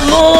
Vamos!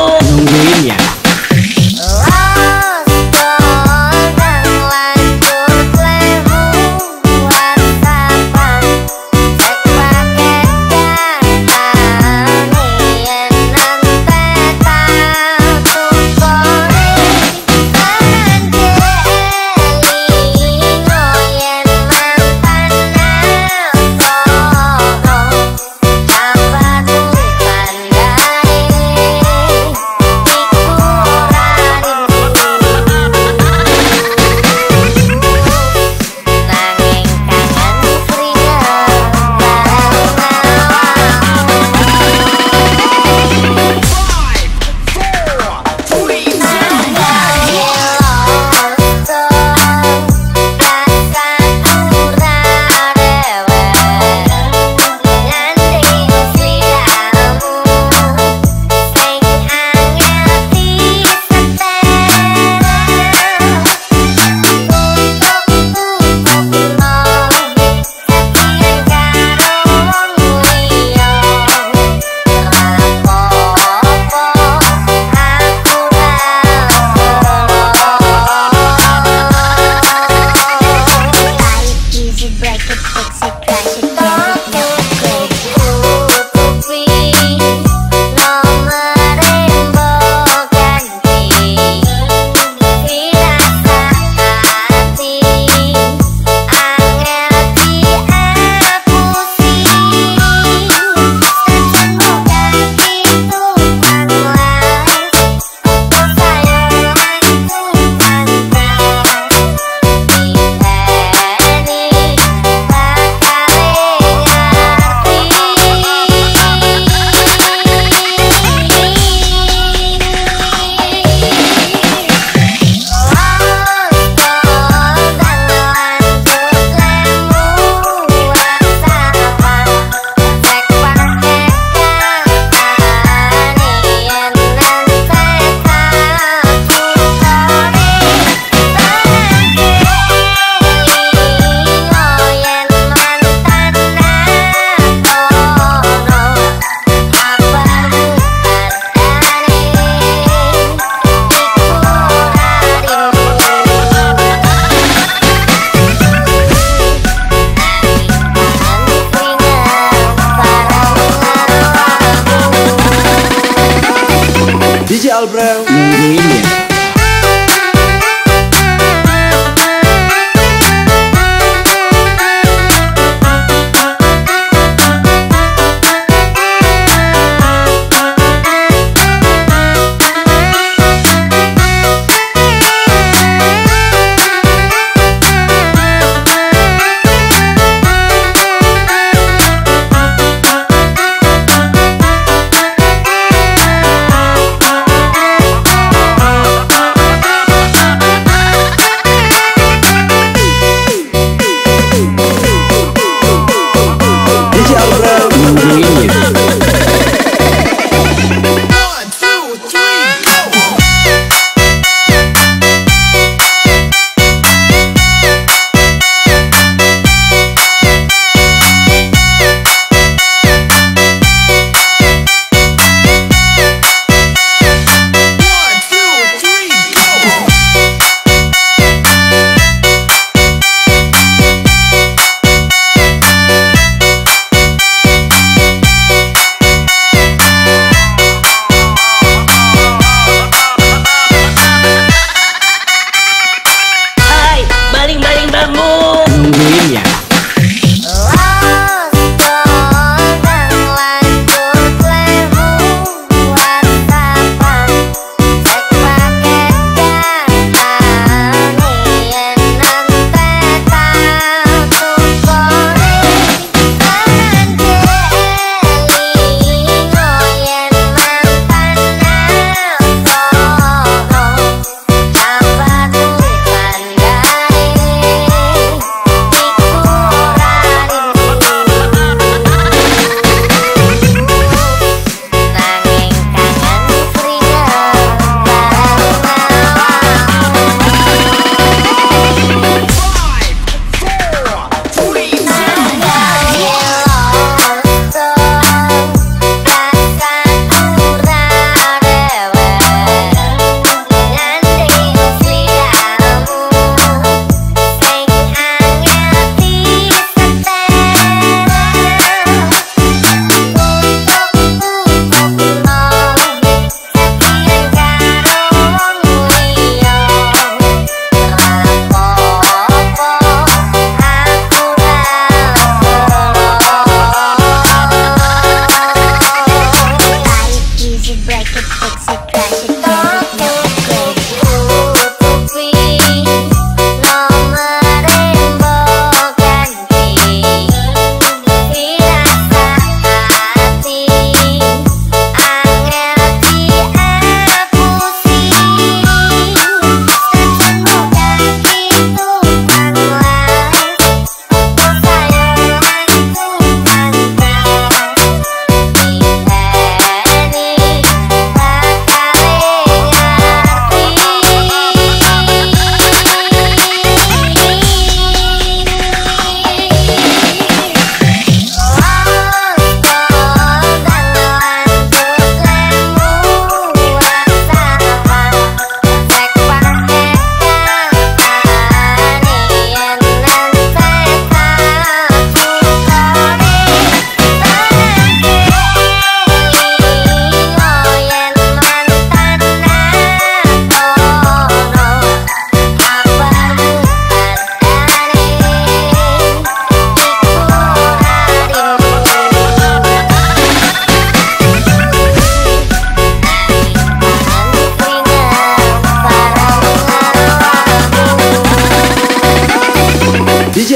Albreu nungguin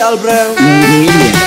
Ya